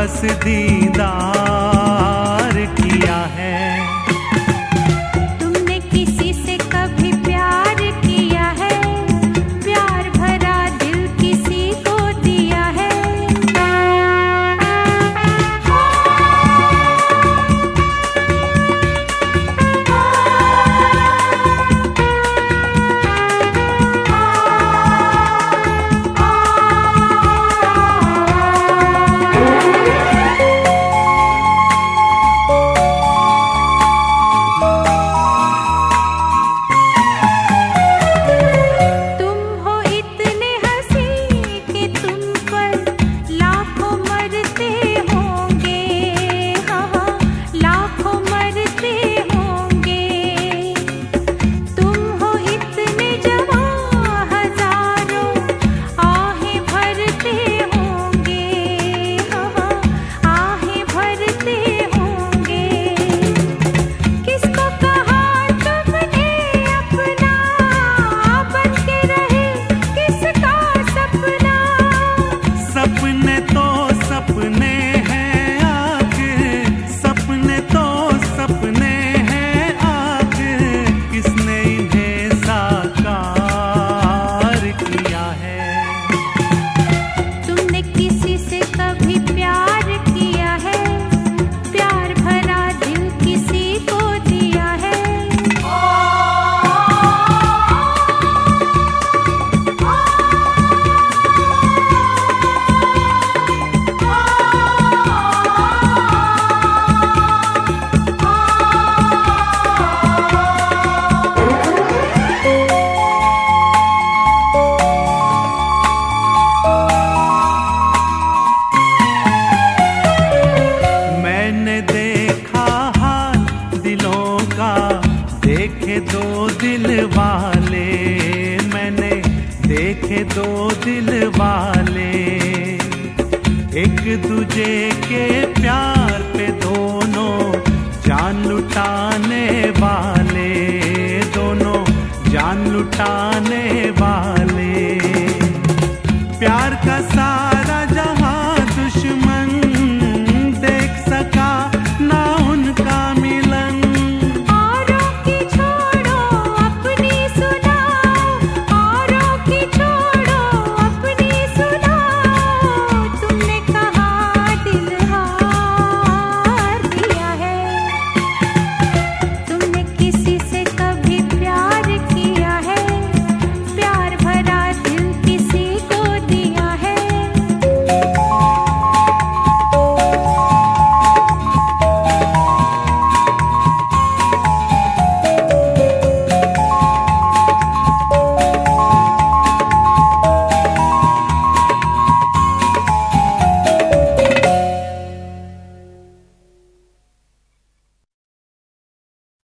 बस दीदार। दो दिल वाले। एक दूजे के प्यार पे दोनों जान लुटाने वाले, दोनों जान लुटाने वाले। प्यार का साथ